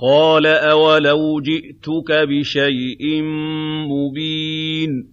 قَالَ أَوَلَوْ جِئْتُكَ بِشَيْءٍ مُّبِينٍ